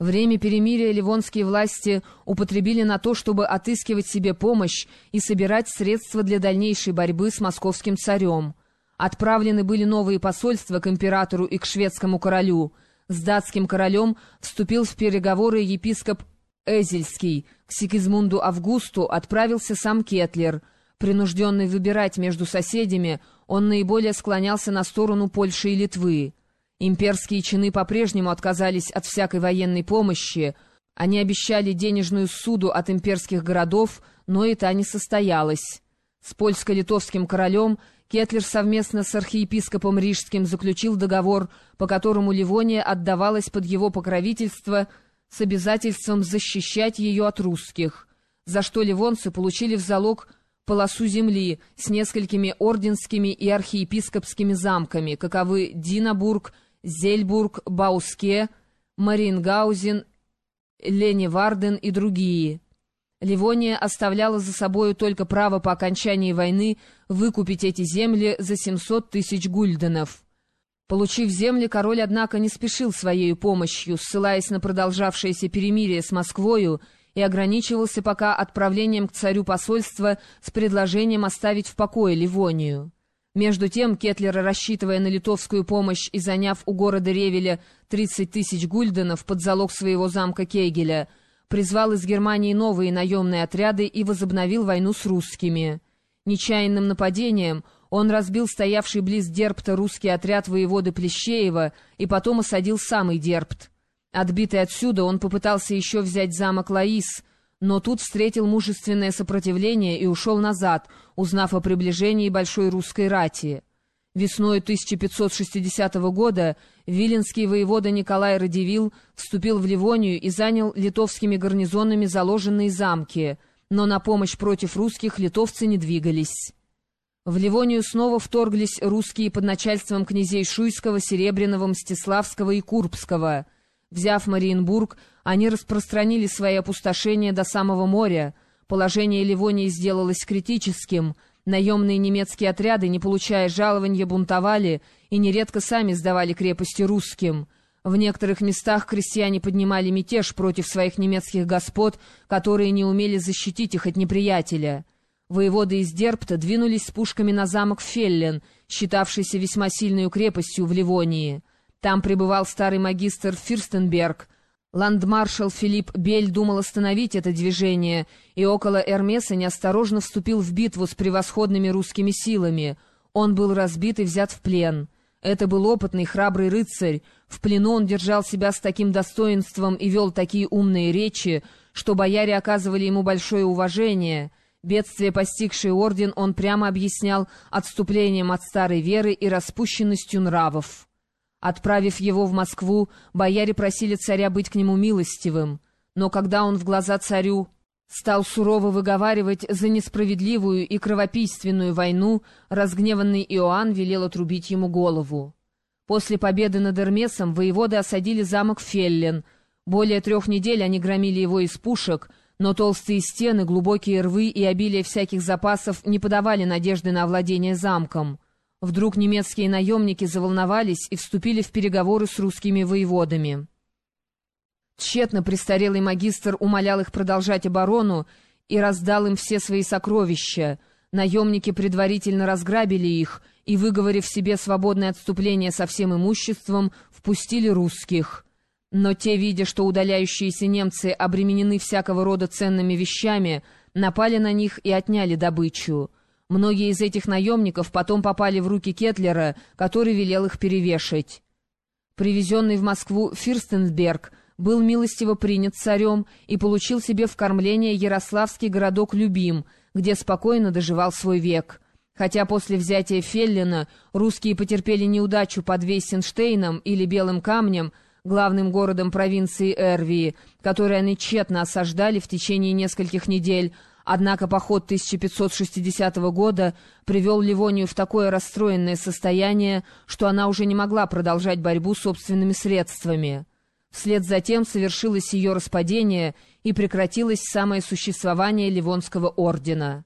Время перемирия ливонские власти употребили на то, чтобы отыскивать себе помощь и собирать средства для дальнейшей борьбы с московским царем. Отправлены были новые посольства к императору и к шведскому королю. С датским королем вступил в переговоры епископ Эзельский. К Сигизмунду Августу отправился сам Кетлер. Принужденный выбирать между соседями, он наиболее склонялся на сторону Польши и Литвы. Имперские чины по-прежнему отказались от всякой военной помощи. Они обещали денежную суду от имперских городов, но и та не состоялась. С польско-литовским королем Кетлер совместно с архиепископом Рижским заключил договор, по которому Ливония отдавалась под его покровительство с обязательством защищать ее от русских, за что ливонцы получили в залог полосу земли с несколькими орденскими и архиепископскими замками, каковы Динабург, Зельбург, Бауске, Мариенгаузен, Леневарден и другие. Ливония оставляла за собою только право по окончании войны выкупить эти земли за 700 тысяч гульденов. Получив земли, король, однако, не спешил своей помощью, ссылаясь на продолжавшееся перемирие с Москвою, и ограничивался пока отправлением к царю посольства с предложением оставить в покое Ливонию. Между тем Кетлер, рассчитывая на литовскую помощь и заняв у города Ревеля 30 тысяч гульденов под залог своего замка Кегеля, призвал из Германии новые наемные отряды и возобновил войну с русскими. Нечаянным нападением он разбил стоявший близ Дерпта русский отряд воеводы Плещеева и потом осадил самый Дерпт. Отбитый отсюда, он попытался еще взять замок Лаис — но тут встретил мужественное сопротивление и ушел назад, узнав о приближении большой русской рати. Весной 1560 года виленский воевода Николай Радивил вступил в Ливонию и занял литовскими гарнизонами заложенные замки, но на помощь против русских литовцы не двигались. В Ливонию снова вторглись русские под начальством князей Шуйского, Серебряного, Мстиславского и Курбского — Взяв Мариенбург, они распространили свои опустошения до самого моря. Положение Ливонии сделалось критическим. Наемные немецкие отряды, не получая жалования, бунтовали и нередко сами сдавали крепости русским. В некоторых местах крестьяне поднимали мятеж против своих немецких господ, которые не умели защитить их от неприятеля. Воеводы из Дерпта двинулись с пушками на замок Феллен, считавшийся весьма сильной крепостью в Ливонии. Там пребывал старый магистр Фирстенберг. Ландмаршал Филипп Бель думал остановить это движение, и около Эрмеса неосторожно вступил в битву с превосходными русскими силами. Он был разбит и взят в плен. Это был опытный, храбрый рыцарь. В плену он держал себя с таким достоинством и вел такие умные речи, что бояре оказывали ему большое уважение. Бедствие, постигшее орден, он прямо объяснял отступлением от старой веры и распущенностью нравов. Отправив его в Москву, бояре просили царя быть к нему милостивым. Но когда он в глаза царю стал сурово выговаривать за несправедливую и кровопийственную войну, разгневанный Иоанн велел отрубить ему голову. После победы над Эрмесом воеводы осадили замок Феллен. Более трех недель они громили его из пушек, но толстые стены, глубокие рвы и обилие всяких запасов не подавали надежды на овладение замком. Вдруг немецкие наемники заволновались и вступили в переговоры с русскими воеводами. Тщетно престарелый магистр умолял их продолжать оборону и раздал им все свои сокровища. Наемники предварительно разграбили их и, выговорив себе свободное отступление со всем имуществом, впустили русских. Но те, видя, что удаляющиеся немцы обременены всякого рода ценными вещами, напали на них и отняли добычу. Многие из этих наемников потом попали в руки Кетлера, который велел их перевешать. Привезенный в Москву Фирстенберг был милостиво принят царем и получил себе в кормление ярославский городок Любим, где спокойно доживал свой век. Хотя после взятия Феллина русские потерпели неудачу под Вейсенштейном или Белым камнем, главным городом провинции Эрвии, который они тщетно осаждали в течение нескольких недель, Однако поход 1560 года привел Ливонию в такое расстроенное состояние, что она уже не могла продолжать борьбу собственными средствами. Вслед за тем совершилось ее распадение и прекратилось самое существование Ливонского ордена.